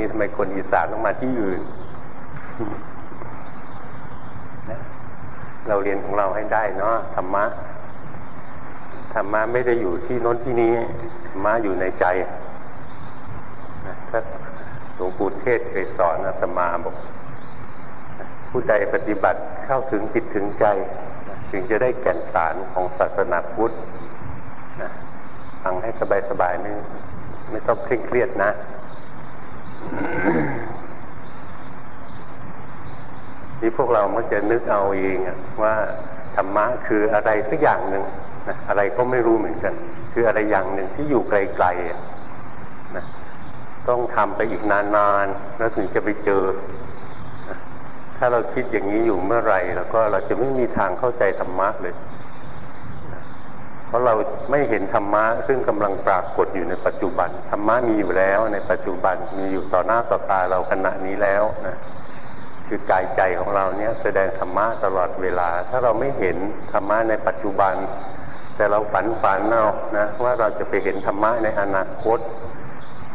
นี้ทำไมคนอีสานต้องมาที่อื่น เราเรียนของเราให้ได้เนาะธรรมะธรรมะไม่ได้อยู่ที่น้นที่นี้ธรรมะอยู่ในใจถ้าหลวงปู่เทศเคยสอนอาตมาบอก ผู้ใดปฏิบัติเข้าถึงติดถึงใจ ถึงจะได้แก่นสารของศาสนาพุทธฟังให้สบายๆไม่ไม่ต้องเคร่งเครียดนะ ที่พวกเรามักจะนึกเอาเองว่าธรรมะคืออะไรสักอย่างหนึ่งนะอะไรก็ไม่รู้เหมือนกัน คืออะไรอย่างหนึ่งที่อยู่ไกลๆนะต้องทำไปอีกนานๆแล้วถึงจะไปเจอ ถ้าเราคิดอย่างนี้อยู่เมื่อไหร่ แล้วก็เราจะไม่มีทางเข้าใจธรรมะเลย เพราะเราไม่เห็นธรรมะซึ่งกำลังปรากฏอยู่ในปัจจุบันธรรมะมีอยู่แล้วในปัจจุบันมีอยู่ต่อหน้าต่อตาเราขณะนี้แล้วนะคือกายใจของเราเนี่ยแสดงธรรมะตลอดเวลา ถ้าเราไม่เห็นธรรมะในปัจจุบัน แต่เราฝันฝันเอานะว่าเราจะไปเห็นธรรมะในอนาคต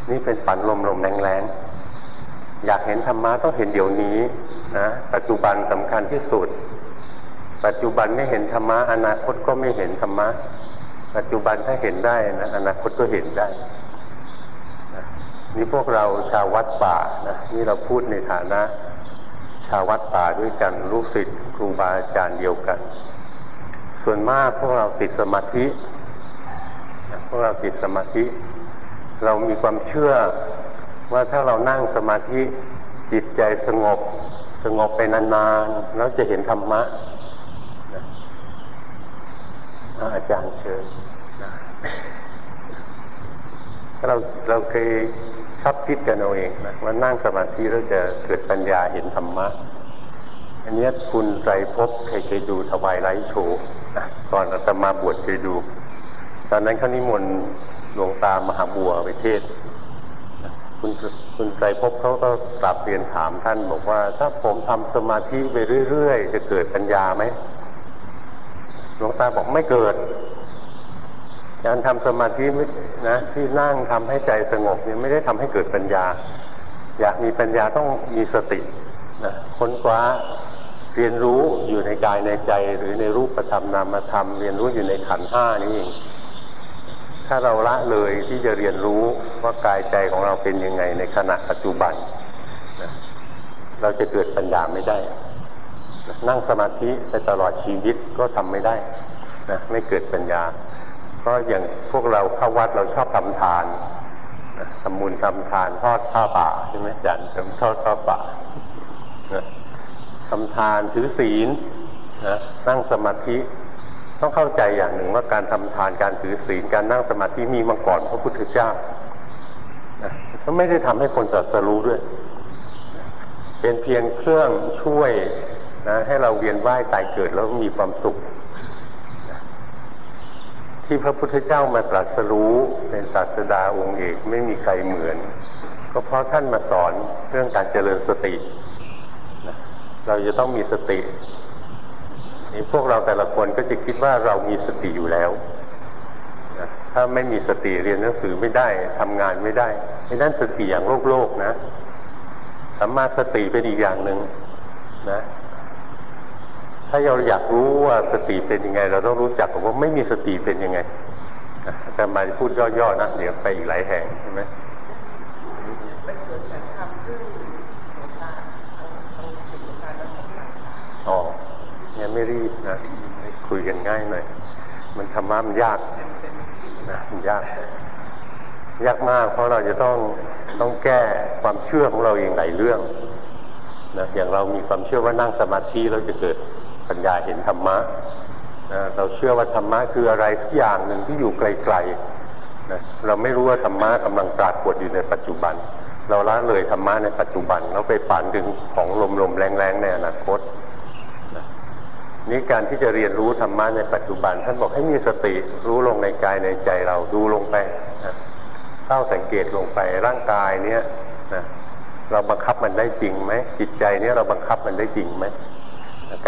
นี่เป็นฝันลมลมแรงแรงอยากเห็นธรรมะต้องเห็นเดี๋ยวนี้นะปัจจุบันสำคัญที่สุด ปัจจุบันไม่เห็นธรรมะอนาคตก็ไม่เห็นธรรมะปัจจุบันถ้าเห็นได้นะอนาคตก็เห็นได้นี่พวกเราชาววัดป่านะนี่เราพูดในฐานะ ชาววัดป่าด้วยกันลูกศิษย์ครูบาอาจารย์เดียวกัน ส่วนมากพวกเราติดสมาธิพวกเราติดสมาธิ เรามีความเชื่อว่าถ้าเรานั่งสมาธิจิตใจสงบ สงบไปนานๆแล้วจะเห็นธรรมะ อาจารย์เชิญเราเราเคยชอบคิดกันเอาเองนะว่านั่งสมาธิแล้วจะเกิดปัญญาเห็นธรรมะ อันนี้คุณไตรภพเคยเคยดูถวายไลฟ์โชว์ก่อนอาตมาบวชเคยดู ตอนนั้นเขานิมนต์หลวงตามหาบัวไปเทศคุณคุณไตรภพเขาก็กลับเรียนถามท่านบอกว่า ถ้าผมทำสมาธิไปเรื่อย ๆ จะเกิดปัญญาไหม หลวงตาบอกไม่เกิด การทำสมาธินะที่นั่งทำให้ใจสงบเนี่ยไม่ได้ทำให้เกิดปัญญา อยากมีปัญญาต้องมีสตินะค้นคว้าเรียนรู้อยู่ในกายในใจ หรือในรูปธรรมนามธรรม เรียนรู้อยู่ในขันห้านี้เองถ้าเราละเลยที่จะเรียนรู้ว่ากายใจของเราเป็นยังไงในขณะปัจจุบันนะเราจะเกิดปัญญาไม่ได้ นั่งสมาธิไปตลอดชีวิตก็ทำไม่ได้นะไม่เกิดปัญญา เพราะอย่างพวกเราเข้าวัดเราชอบทำทานทำบุญทำทานทอดผ้าป่าใช่ไหมจันทำทอดผ้าป่าทำทานถือศีลนะนั่งสมาธิต้องเข้าใจอย่างหนึ่งว่าการทำทานการถือศีลการนั่งสมาธิมีมาก่อนพระพุทธเจ้าเขาไม่ได้ทำให้คนตรัสรู้ด้วย เป็นเพียงเครื่องช่วย นะให้เราเวียนว่ายตายเกิดแล้วมีความสุข ที่พระพุทธเจ้ามาตรัสรู้เป็นศาสดาองค์เอกไม่มีใครเหมือน ก็เพราะท่านมาสอนเรื่องการเจริญสติเราจะต้องมีสตินี่พวกเราแต่ละคนก็จะคิดว่าเรามีสติอยู่แล้วถ้าไม่มีสติเรียนหนังสือไม่ได้ทำงานไม่ได้ไม่นั้นสติอย่างโลกโลกนะสัมมาสติเป็นอีกอย่างหนึ่งนะ ถ้าเราอยากรู้ว่าสติเป็นยังไง เราต้องรู้จักว่าไม่มีสติเป็นยังไงแต่มาพูดย่อๆนะเดี๋ยวไปอีกหลายแห่งใช่ไหมอ๋อยังไม่รีบนะคุยกันง่ายหน่อยมันธรรมะมันยากนะมันยาก ยากมาก เพราะเราจะต้องต้องแก้ความเชื่อของเราเองหลายเรื่องนะอย่างเรามีความเชื่อว่านั่งสมาธิเราจะเกิด ปัญญาเห็นธรรมะนะเราเชื่อว่าธรรมะคืออะไรสักอย่างหนึ่งที่อยู่ไกลๆนะเราไม่รู้ว่าธรรมะกำลังปรากฏอยู่ในปัจจุบัน เราละเลยธรรมะในปัจจุบันเราไปฝันถึงของลมๆแรงๆในอนาคตนะนี่การที่จะเรียนรู้ธรรมะในปัจจุบัน ท่านบอกให้มีสติรู้ลงในกายในใจเราดูลงไปนะเฝ้าสังเกตลงไปร่างกายเนี้ยนะเราบังคับมันได้จริงไหมจิตใจเนี้ยเราบังคับมันได้จริงไหม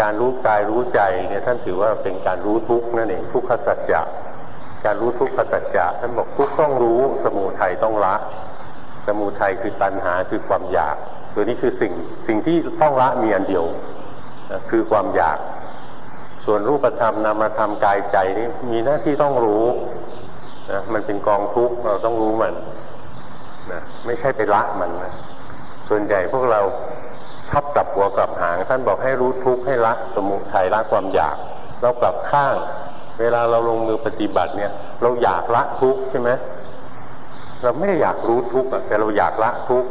การรู้กายรู้ใจเนี่ยท่านถือว่าเป็นการรู้ทุกข์นั่นเองทุกขสัจจะการรู้ทุกขสัจจะท่านบอกทุกต้องรู้สมุทัยต้องละ สมุทัยคือตัณหาคือความอยาก ตัวนี้คือสิ่งสิ่งที่ต้องละมีอันเดียวคือความอยาก ส่วนรูปธรรมนามธรรมกายใจนี้มีหน้าที่ต้องรู้นะมันเป็นกองทุกข์เราต้องรู้มันนะไม่ใช่ไปละมันนะส่วนใหญ่พวกเรา ชอบกลับหัวกลับหาง ท่านบอกให้รู้ทุกข์ให้ละสมุทัยละความอยาก เรากลับข้าง เวลาเราลงมือปฏิบัติเนี่ย เราอยากละทุกข์ใช่ไหมเราไม่ได้อยากรู้ทุกข์แต่เราอยากละทุกข์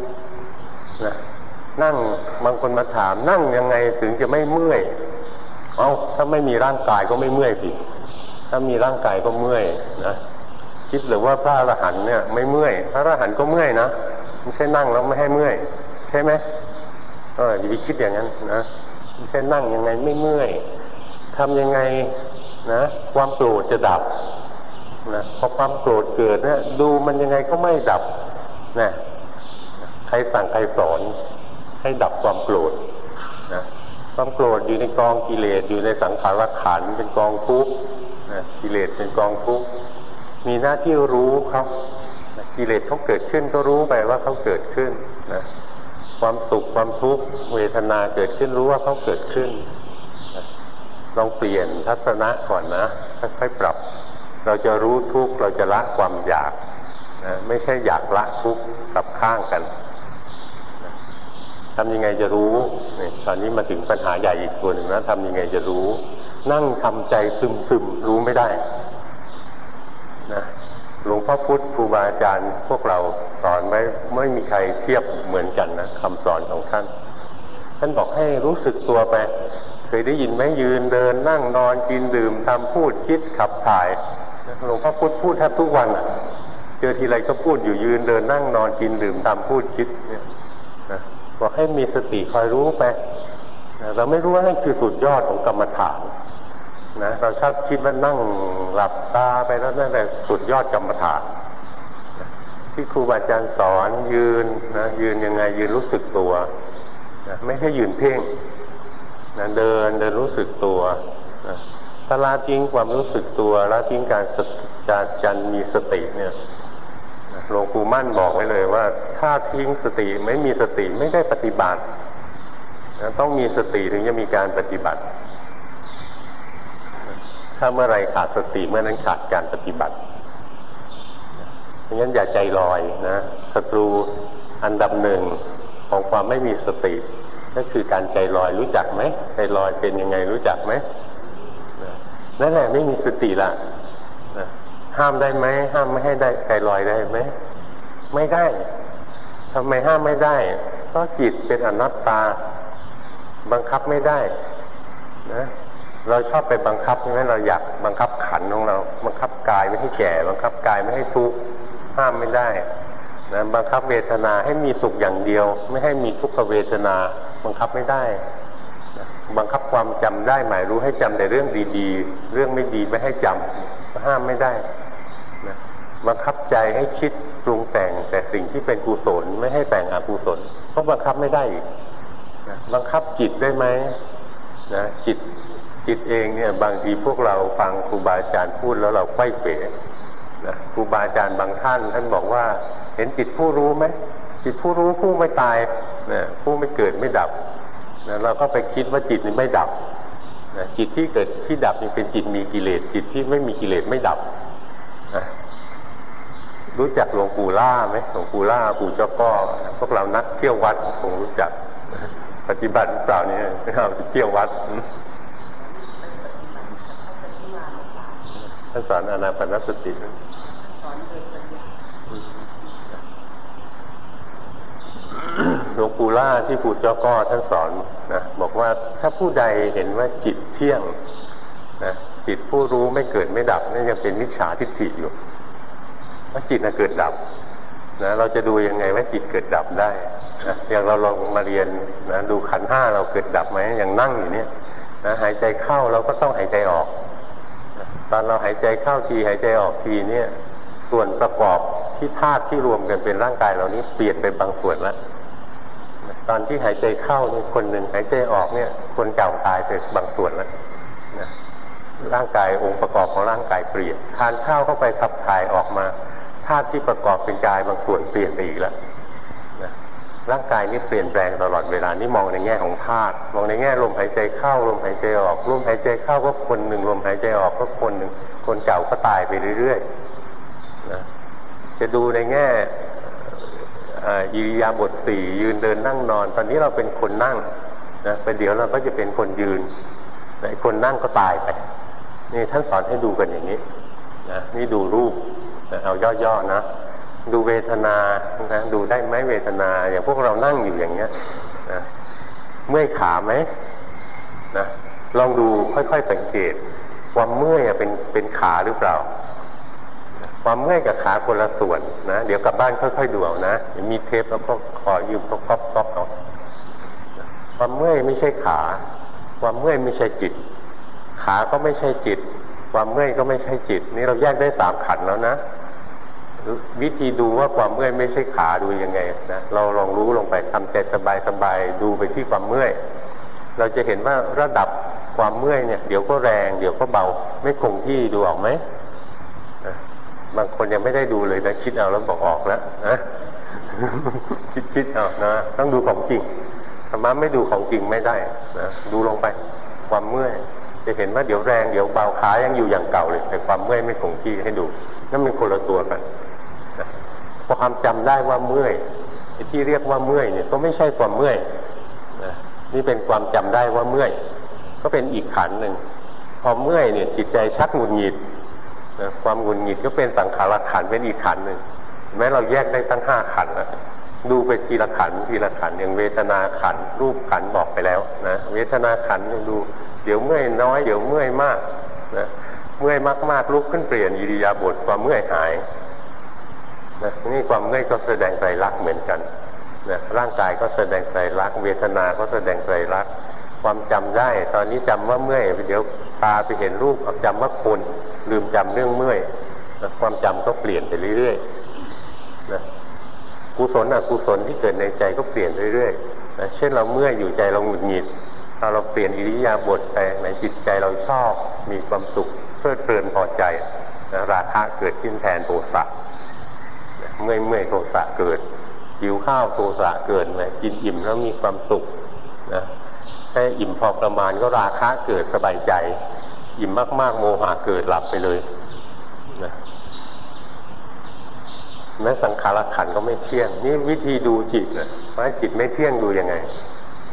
นะนั่งบางคนมาถาม นั่งยังไงถึงจะไม่เมื่อยเอาถ้าไม่มีร่างกายก็ไม่เมื่อยสิถ้ามีร่างกายก็เมื่อยนะคิดหรือว่าพระอรหันต์เนี่ย ไม่เมื่อย พระอรหันต์ก็เมื่อยนะไม่ใช่นั่งแล้วไม่ให้เมื่อย ใช่ไหม เอออย่าไปคิดอย่างนั้นนะไม่ใช่นั่งยังไงไม่เมื่อยทำยังไงนะ ความโกรธจะดับนะพอความโกรธเกิดเนี่ยดูมันยังไงก็ไม่ดับนะใครสั่งใครสอน ให้ดับความโกรธนะความโกรธอยู่ในกองกิเลสอยู่ในสังขารขันเป็นกองทุกข์นะกิเลสเป็นกองทุกข์มีหน้าที่รู้เขากิเลสเขาเกิดขึ้นก็รู้ไปว่าเขาเกิดขึ้นนะ ความสุขความทุกข์เวทนาเกิดขึ้นรู้ว่าเขาเกิดขึ้นลองเปลี่ยนทัศนะก่อนนะค่อยๆปรับ เราจะรู้ทุกข์เราจะละความอยากนะไม่ใช่อยากละทุกข์กับข้างกันทำยังไงจะรู้นี่ตอนนี้มาถึงปัญหาใหญ่อีกตัวหนึ่งนะทำยังไงจะรู้ นั่งทำใจซึมๆรู้ไม่ได้นะ หลวงพ่อพุธครูบาอาจารย์พวกเราสอนไว้ไม่มีใครเทียบเหมือนกันนะคำสอนของท่าน ท่านบอกให้รู้สึกตัวไป เคยได้ยินไหมยืนเดินนั่งนอนกินดื่มทำพูดคิดขับถ่ายหลวงพ่อพุธพูดแทบทุกวันอะเจอทีไรก็พูดอยู่ยืนเดินนั่งนอนกินดื่มทำพูดคิดเนี่ยนะบอกให้มีสติคอยรู้ไปเราไม่รู้ว่านั่นคือสุดยอดของกรรมฐาน นะเราชอบคิดว่านั่งหลับตาไปแล้วนั่นแหละสุดยอดกรรมฐานที่ครูบาอาจารย์สอนยืนนะยืนยังไงยืนรู้สึกตัวนะไม่ใช่ยืนเพ่งนะเดินเดินรู้สึกตัวนะถ้าละทิ้งความรู้สึกตัวละทิ้งการจาจันมีสติเนี่ยหลวงปู่มั่นบอกไว้เลยว่า ถ้าทิ้งสติไม่มีสติไม่ได้ปฏิบัตินะต้องมีสติถึงจะมีการปฏิบัติ ถ้าเมื่อไรขาดสติเมื่อนั้นขาดการปฏิบัติเพราะงั้นอย่าใจลอยนะศัตรูอันดับหนึ่งของความไม่มีสติ ก็คือการใจลอยรู้จักไหมใจลอยเป็นยังไงรู้จักไหมนั่นแหละไม่มีสติละห้ามได้ไหมห้ามไม่ให้ได้ใจลอยได้ไหมไม่ได้ทำไมห้ามไม่ได้ เพราะจิตเป็นอนัตตา บังคับไม่ได้ นะ เราชอบไปบังคับใช่ไหมเราอยากบังคับขันของเรา บังคับกายไม่ให้แก่ บังคับกายไม่ให้ทุกข์ห้ามไม่ได้นะบังคับเวทนาให้มีสุขอย่างเดียว ไม่ให้มีทุกขเวทนา บังคับไม่ได้นะบังคับความจำได้หมายรู้ให้จำแต่เรื่องดีๆ เรื่องไม่ดีไม่ให้จำห้ามไม่ได้นะบังคับใจให้คิดปรุงแต่งแต่สิ่งที่เป็นกุศลไม่ให้แต่งอกุศลเพราะบังคับไม่ได้อีกนะบังคับจิตได้ไหมนะจิต จิตเองเนี่ยบางทีพวกเราฟังครูบาอาจารย์พูดแล้วเราไข้เป๋นะครูบาอาจารย์บางท่านท่านบอกว่า เห็นจิตผู้รู้ไหมจิตผู้รู้ผู้ไม่ตายนะผู้ไม่เกิดไม่ดับนะเราก็ไปคิดว่าจิตนี้ไม่ดับนะจิตที่เกิดที่ดับนี่เป็นจิตมีกิเลสจิตที่ไม่มีกิเลสไม่ดับนะรู้จักหลวงปู่ล่าไหมหลวงปู่ล่าปู่เจ้าก็พวกเรานักเที่ยววัดคงรู้จัก ปฏิบัติเปล่านี่เราเที่ยววัด ท่านสอนอนาปนสติหลวงปู่ล่าที่ปู่เจ้าก็ท่านสอนนะบอกว่าถ้าผู้ใดเห็นว่าจิตเที่ยงนะจิตผู้รู้ไม่เกิดไม่ดับนี่ยังเป็นมิจฉาทิฏฐิอยู่ว่าจิตนะเกิดดับนะเราจะดูยังไงว่าจิตเกิดดับได้นะอย่างเราลองมาเรียนนะดูขันห้าเราเกิดดับไหมอย่างนั่งอยู่เนี่ยนะหายใจเข้าเราก็ต้องหายใจออก ตอนเราหายใจเข้าทีหายใจออกทีเนี่ย ส่วนประกอบที่ธาตุที่รวมกันเป็นร่างกายเรานี้เปลี่ยนไปบางส่วนแล้วตอนที่หายใจเข้านี่คนหนึ่งหายใจออกเนี่ย คนเก่าตายไปบางส่วนแล้วร่างกายองค์ประกอบของร่างกายเปลี่ยนทานข้าวเข้าไปขับถ่ายออกมาธาตุที่ประกอบเป็นกายบางส่วนเปลี่ยนไปอีกแล้ว ร่างกายนี้เปลี่ยนแปลงตลอดเวลานี่มองในแง่ของธาตุมองในแง่ลมหายใจเข้าลมหายใจออกลมหายใจเข้าก็คนหนึ่งลมหายใจออกก็คนหนึ่งคนเก่าก็ตายไปเรื่อยๆนะจะดูในแง่อิริยาบถสี่ยืนเดินนั่งนอน ตอนนี้เราเป็นคนนั่งนะไปเดี๋ยวเราก็จะเป็นคนยืนไอ้คนนั่งก็ตายไปนี่ท่านสอนให้ดูกันอย่างนี้นะนี่ดูรูปนะเอาย่อๆนะ ดูเวทนานะดูได้ไหมเวทนาอย่างพวกเรานั่งอยู่อย่างเงี้ยนะเมื่อยขาไหมนะลองดูค่อยๆสังเกต ความเมื่อยเป็นเป็นขาหรือเปล่า ความเมื่อยกับขาคนละส่วนนะเดี๋ยวกลับบ้านค่อยๆดูเอานะมีเทปแล้วก็ขอยืมก็ก๊อปๆเอาความเมื่อยไม่ใช่ขา ความเมื่อยไม่ใช่จิต ขาก็ไม่ใช่จิต ความเมื่อยก็ไม่ใช่จิต นี่เราแยกได้สามขันแล้วนะ วิธีดูว่าความเมื่อยไม่ใช่ขาดูยังไงนะเราลองรู้ลงไปทำใจสบายๆดูไปที่ความเมื่อย เราจะเห็นว่าระดับความเมื่อยเนี่ยเดี๋ยวก็แรงเดี๋ยวก็เบาไม่คงที่ดูออกไหมบางคนยังไม่ได้ดูเลยนะคิดเอาแล้วบอกออกแล้วนะคิดคิดเอานะต้องดูของจริงธรรมะไม่ดูของจริงไม่ได้นะดูลงไปความเมื่อยจะเห็นว่าเดี๋ยวแรงเดี๋ยวเบาขายังอยู่อย่างเก่าเลย แต่ความเมื่อยไม่คงที่ให้ดูนั่นเป็นคนละตัวกัน ความจำได้ว่าเมื่อยที่เรียกว่าเมื่อยเนี่ยก็ไม่ใช่ความเมื่อยนะนี่เป็นความจำได้ว่าเมื่อย ก็เป็นอีกขันหนึ่งพอเมื่อยเนี่ยจิตใจชักหงุดหงิดนะความหงุดหงิดก็เป็นสังขารขันเป็นอีกขันหนึ่งแม้เราแยกได้ตั้งห้าขันนะดูไปทีละขันทีละขันอย่างเวทนาขันรูปขันบอกไปแล้วนะเวทนาขันดู เดี๋ยวเมื่อยน้อยเดี๋ยวเมื่อยมากนะเมื่อยมากๆลุกขึ้นเปลี่ยนอิริยาบถความเมื่อยหาย นะนี่ความเมื่อยก็แสดงไตรลักษณ์เหมือนกันนะร่างกายก็แสดงไตรลักษณ์เวทนาก็แสดงไตรลักษณ์ความจำได้ ตอนนี้จำว่าเมื่อยเดี๋ยวตาไปเห็นรูปจำว่าคนลืมจำเรื่องเมื่อยนะความจำก็เปลี่ยนไปเรื่อยๆนะกุศลอกุศลที่เกิดในใจก็เปลี่ยนเรื่อยๆนะเช่นเราเมื่อยอยู่ใจเราหงุดหงิดถ้าเราเปลี่ยนอิริยาบถไปในจิตใจเราชอบมีความสุขเพลิดเพลินพอใจนะราคะเกิดขึ้นแทนโทสะ เมื่อยเมื่อยโทสะเกิดหิวข้าวโทสะเกิดเลยกินอิ่มแล้วมีความสุขนะแค่อิ่มพอประมาณก็ราคะเกิดสบายใจ อิ่มมาก ๆ โมหะเกิดหลับไปเลยนะแม้สังขารขันก็ไม่เที่ยง นี่วิธีดูจิตนะว่าจิตไม่เที่ยงดูยังไง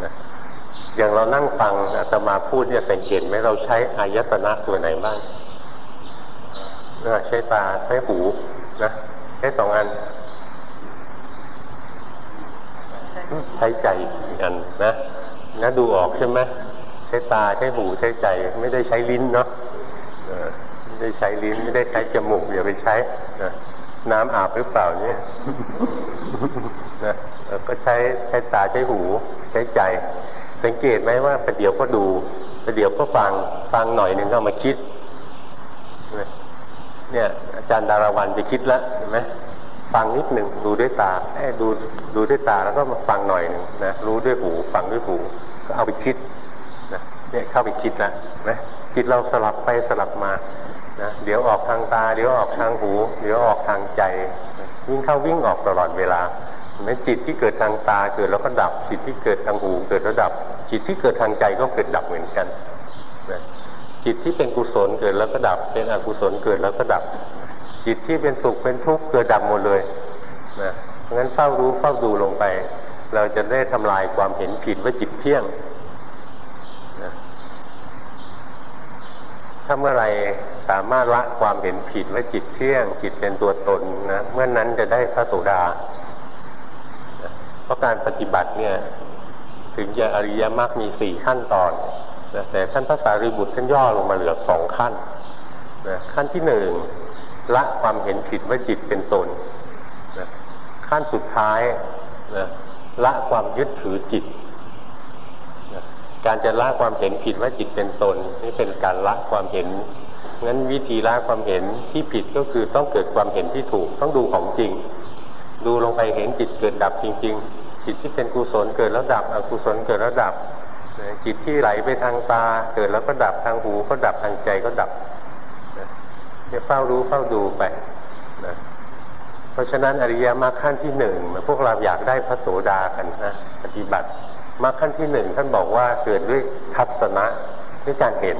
นะอย่างเรานั่งฟังอาตมาพูดเนี่ยสังเกตไหมเราใช้อายตนะตัวไหนบ้างใช้ตาใช้หูนะ ใช้สองอันใช้ใจอีกอันนะนะดูออกใช่ไหมใช้ตาใช้หูใช้ใจ ไม่ได้ใช้ลิ้นเนาะไม่ได้ใช้ลิ้นไม่ได้ใช้จมูกอย่าไปใช้นะน้ำอาบหรือเปล่าเนี่ยนะก็ใช้ใช้ตาใช้หูใช้ใจ สังเกตไหมว่าประเดี๋ยวก็ดูประเดี๋ยวก็ฟังฟังหน่อยหนึ่งก็มาคิด เนี่ยอาจารย์ดาราวันจะคิดแล้วเห็นไหมฟังนิดหนึ่งดูด้วยตาแอดูดูด้วยตาแล้วก็มาฟังหน่อยหนึ่งนะรู้ด้วยหู ฟังด้วยหูก็เอาไปคิดนะเนี่ยเข้าไปคิดแล้วนะจิตเราสลับไปสลับมานะเดี๋ยวออกทางตา เดี๋ยวออกทางหู เดี๋ยวออกทางใจ วิ่งเข้าวิ่งออกตลอดเวลาแม้จิตที่เกิดทางตาเกิดแล้วก็ดับ จิตที่เกิดทางหู เกิดแล้วดับ จิตที่เกิดทางใจก็เกิดดับเหมือนกันนะ จิตที่เป็นกุศลเกิดแล้วก็ดับ เป็นอกุศลเกิดแล้วก็ดับ จิตที่เป็นสุขเป็นทุกข์เกิดดับหมดเลยนะงั้นเฝ้ารู้เฝ้าดูลงไป เราจะได้ทำลายความเห็นผิดว่าจิตเที่ยงนะถ้าเมื่อไรสามารถละความเห็นผิดว่าจิตเที่ยง จิตเป็นตัวตนนะเมื่อนนั้นจะได้พระโสดาเพราะการปฏิบัติเนี่ย ถึงจะอริยมรรคมีสี่ขั้นตอน แต่ท่านพระสารีบุตรท่านย่อลงมาเหลือสองขั้นนะขั้นที่หนึ่งละความเห็นผิดว่าจิตเป็นตนนะขั้นสุดท้ายนะละความยึดถือจิตนะการจะละความเห็นผิดว่าจิตเป็นตนนี่เป็นการละความเห็นงั้นวิธีละความเห็นที่ผิดก็คือต้องเกิดความเห็นที่ถูก ต้องดูของจริง ดูลงไปเห็นจิตเกิดดับจริง ๆ จิตที่เป็นกุศลเกิดแล้วดับอกุศลเกิดแล้วดับ จิตที่ไหลไปทางตา เกิดแล้วก็ดับทางหูก็ดับทางใจก็ดับเนี่ยเฝ้ารู้เฝ้าดูไปนะเพราะฉะนั้นอริยมรรคขั้นที่หนึ่งพวกเราอยากได้พระโสดากันนะปฏิบัติมรรคขั้นที่หนึ่งท่านบอกว่าเกิดด้วยทัศนะด้วยการเห็น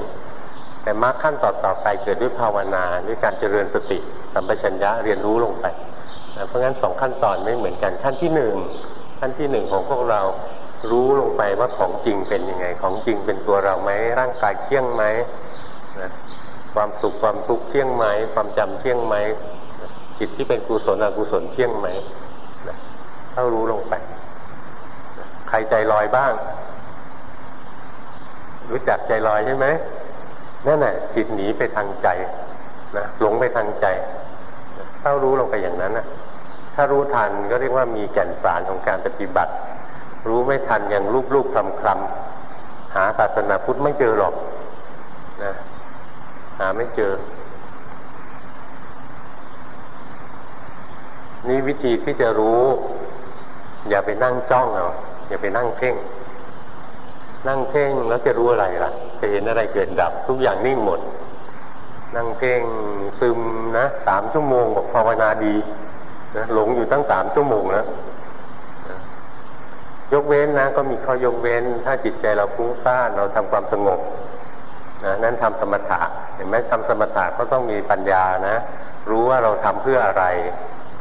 แต่มรรคขั้นต่อๆไปเกิดด้วยภาวนาด้วยการเจริญสติสัมปชัญญะเรียนรู้ลงไปนะเพราะงั้นสองขั้นตอนไม่เหมือนกันขั้นที่หนึ่งขั้นที่หนึ่งของพวกเรา รู้ลงไปว่าของจริงเป็นยังไง ของจริงเป็นตัวเราไหมร่างกายเที่ยงไหมนะความสุขความทุกข์เที่ยงไหมความจำเที่ยงไหมจิตที่เป็นกุศลอกุศลเที่ยงไหมเข้ารู้ลงไป ใครใจลอยบ้าง รู้จักใจลอยใช่ไหมนั่นแหละจิตหนีไปทางใจนะหลงไปทางใจเข้ารู้ลงไปอย่างนั้นนะถ้ารู้ทันก็เรียกว่ามีแก่นสารของการปฏิบัติ รู้ไม่ทันอย่างรูปรูปคลำคลำหาศาสนาพุทธไม่เจอหรอกนะหาไม่เจอ นี่วิธีที่จะรู้ อย่าไปนั่งจ้องเอาอย่าไปนั่งเพ่ง นั่งเพ่งแล้วจะรู้อะไรล่ะ จะเห็นอะไรเกิดดับ ทุกอย่างนิ่งหมด นั่งเพ่งซึมนะสามชั่วโมงบอกภาวนาดีนะหลงอยู่ตั้งสามชั่วโมงแล้ว ยกเว้นนะก็มีข้อยกเว้น ถ้าจิตใจเราฟุ้งซ่านเราทำความสงบนะนั้นทำสมถะเห็นไหมทำสมถะก็ต้องมีปัญญานะ รู้ว่าเราทำเพื่ออะไร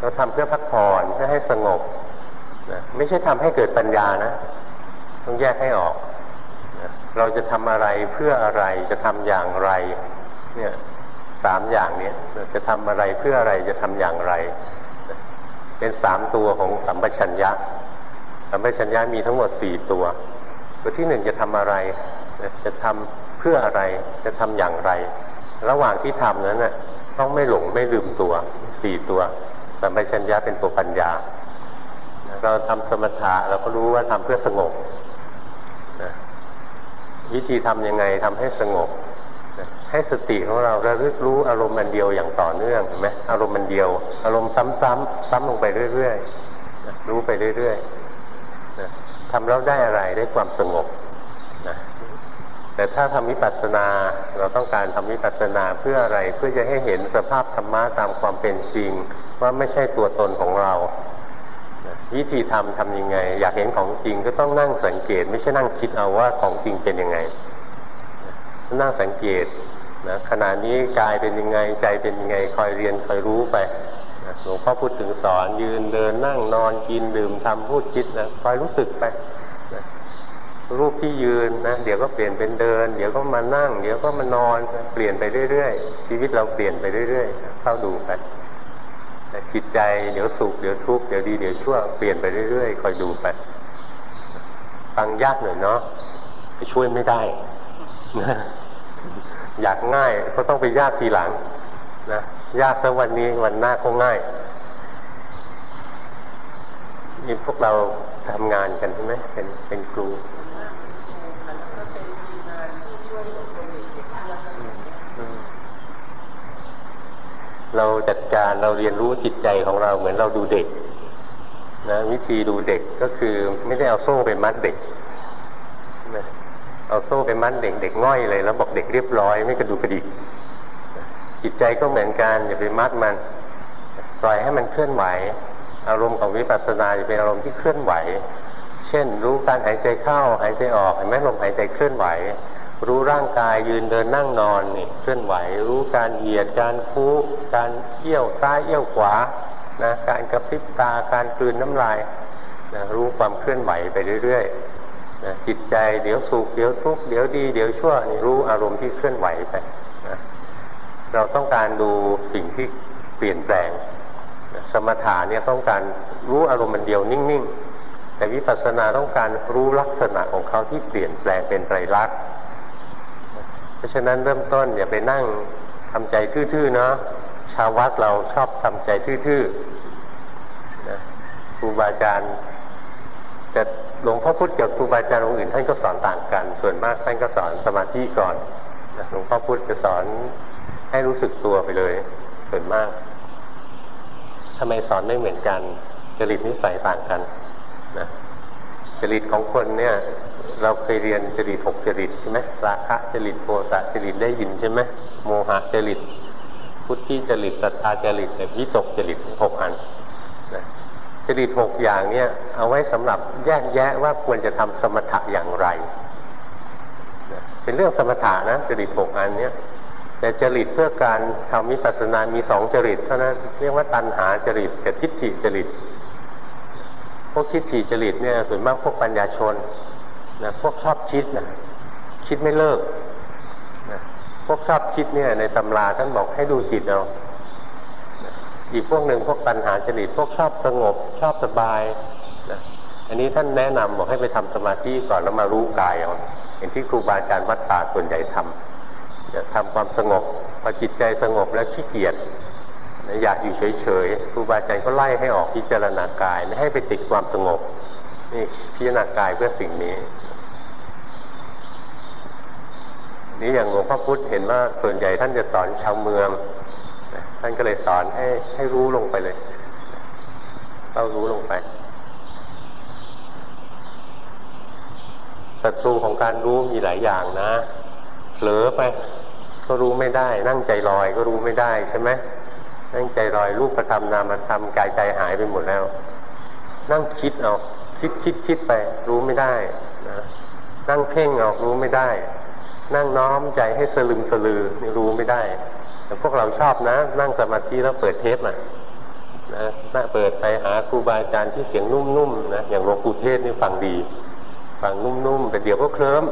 เราทำเพื่อพักผ่อนเพื่อให้สงบนะไม่ใช่ทำให้เกิดปัญญานะ ต้องแยกให้ออกนะเราจะทำอะไรเพื่ออะไรจะทำอย่างไร เนี่ยสามอย่างนี้จะทำอะไรเพื่ออะไรจะทำอย่างไร เป็นสามตัวของสัมปชัญญะ สัมปชัญญะมีทั้งหมดสี่ตัวตัวที่หนึ่งจะทำอะไรจะทำเพื่ออะไรจะทำอย่างไร ระหว่างที่ทำนั้นน่ะต้องไม่หลงไม่ลืมตัวสี่ตัวสัมปชัญญะเป็นตัวปัญญา เราทำสมถะเราก็รู้ว่าทำเพื่อสงบวิธีทำยังไงทำให้สงบให้สติของเราระลึกรู้อารมณ์มันเดียวอย่างต่อเนื่องเห็นไหมอารมณ์มันเดียว อารมณ์ซ้ำๆซ้ำลงไปเรื่อยๆรู้ไปเรื่อยๆ ทำแล้วได้อะไรได้ความสงบนะแต่ถ้าทำวิปัสสนาเราต้องการทำวิปัสสนาเพื่ออะไรเพื่อจะให้เห็นสภาพธรรมะตามความเป็นจริง ว่าไม่ใช่ตัวตนของเราวิธีทำทำยังไง อยากเห็นของจริงก็ต้องนั่งสังเกต ไม่ใช่นั่งคิดเอาว่าของจริงเป็นยังไง นั่งสังเกตนะขณะนี้กายเป็นยังไงใจเป็นยังไง คอยเรียนคอยรู้ไป หลวงพ่อพูดถึงสอนยืนเดินนั่งนอนกินดื่มทำพูดคิดนะคอยรู้สึกไปรูปที่ยืนนะเดี๋ยวก็เปลี่ยนเป็นเดิน เดี๋ยวก็มานั่ง เดี๋ยวก็มานอนเปลี่ยนไปเรื่อยๆชีวิตเราเปลี่ยนไปเรื่อยๆเข้าดูไปจิตใจเดี๋ยวสุขเดี๋ยวทุกข์เดี๋ยวดีเดี๋ยวชั่วเปลี่ยนไปเรื่อยๆคอยดูไปฟังยากหน่อยเนาะไปช่วยไม่ได้อยากง่ายก็ต้องไปยากทีหลังนะ ยากสักวันนี้วันหน้าก็ง่ายนี่พวกเราทำงานกันใช่ไหมเป็นเป็นครูเราจัดการเราเรียนรู้จิตใจของเราเหมือนเราดูเด็กนะวิธีดูเด็กก็คือไม่ได้เอาโซ่ไปมัดเด็กนะเอาโซ่ไปมัดเด็กเด็กง่อยเลย แล้วบอกเด็กเรียบร้อย ไม่กระดูกกระดิก จิตใจก็เหมือนกันอย่าไปมัดมัน ปล่อยให้มันเคลื่อนไหว อารมณ์ของวิปัสสนาจะเป็นอารมณ์ที่เคลื่อนไหว เช่น รู้การหายใจเข้าหายใจออกเห็นไหมลมหายใจเคลื่อนไหว รู้ร่างกายยืนเดินนั่งนอนนี่เคลื่อนไหว รู้การเหยียดการคู่การเอี้ยวซ้ายเอี้ยวขวานะการกระพริบตาการกลืนน้ำลายนะรู้ความเคลื่อนไหวไปเรื่อยๆนะจิตใจเดี๋ยวสุขเดี๋ยวทุกข์เดี๋ยวดี เดี๋ยวชั่วนี่รู้อารมณ์ที่เคลื่อนไหวไป เราต้องการดูสิ่งที่เปลี่ยนแปลง สมถะเนี่ยต้องการรู้อารมณ์มันเดียวนิ่งๆ แต่วิปัสสนาต้องการรู้ลักษณะของเขาที่เปลี่ยนแปลงเป็นไตรลักษณ์ เพราะฉะนั้นเริ่มต้นอย่าไปนั่งทำใจทื่อๆเนาะชาววัดเราชอบทำใจทื่อๆนะครูบาอาจารย์จะหลวงพ่อพุธกับครูบาอาจารย์องค์อื่นท่านก็สอนต่างกัน ส่วนมากท่านก็สอนสมาธิก่อนหลวงพ่อพุธจะสอน ให้รู้สึกตัวไปเลยส่วนมากทำไมสอนไม่เหมือนกัน จริตนิสัยต่างกันนะจริตของคนเนี่ย เราเคยเรียนจริตหกจริตใช่ไหมราคะจริตโทสะจริตได้ยินใช่ไหมโมหะจริตพุทธิจริตสัทธาจริตแต่วิตกจริตหกอันจริตหกอย่างเนี่ยเอาไว้สำหรับแยกแยะว่าควรจะทำสมถะอย่างไรเป็นเรื่องสมถะนะจริตหกอันเนี้ย แต่จริตเพื่อการทำมิปัสสนา มีสองจริตเท่านั้นเรียกว่าตัณหาจริตกับทิฏฐิจริต พวกทิฏฐิจริตเนี่ยส่วนมากพวกปัญญาชนนะพวกชอบคิดนะคิดไม่เลิกนะพวกชอบคิดเนี่ยในตำราท่านบอกให้ดูจิตเอาอีกพวกหนึ่งพวกปัญหาจริต พวกชอบสงบ ชอบสบายนะอันนี้ท่านแนะนำบอกให้ไปทำสมาธิก่อนแล้วมารู้กายเอาอย่างที่ครูบาอาจารย์วัดตาส่วนใหญ่ทำ จะทำความสงบพอจิตใจสงบแล้วขี้เกียจอยากอยู่เฉยๆครูบาอาจารย์ก็ไล่ให้ออกพิจารณากาย ไม่ให้ไปติดความสงบ นี่พิจารณากายเพื่อสิ่งนี้ นี่อย่างหลวงพ่อพุธเห็นว่าส่วนใหญ่ท่านจะสอนชาวเมือง ท่านก็เลยสอนให้ให้รู้ลงไปเลยเรารู้ลงไปศัตรูของการรู้มีหลายอย่างนะเผลอไป ก็รู้ไม่ได้ นั่งใจลอยก็รู้ไม่ได้ใช่ไหมนั่งใจลอยรูปประธรรมนามธรรมกายใจหายไปหมดแล้ว นั่งคิดเอาคิดคิดคิดไป รู้ไม่ได้นะนั่งเพ่งเอารู้ไม่ได้ นั่งน้อมใจให้สลึมสลือรู้ไม่ได้ แต่พวกเราชอบนะ นั่งสมาธิแล้วเปิดเทปอะนะเปิดไปหาครูบาอาจารย์ที่เสียงนุ่มๆนะอย่างหลวงปู่เทศนี่ฟังดี ฟังนุ่มๆแต่เดี๋ยวก็เคลิ้ม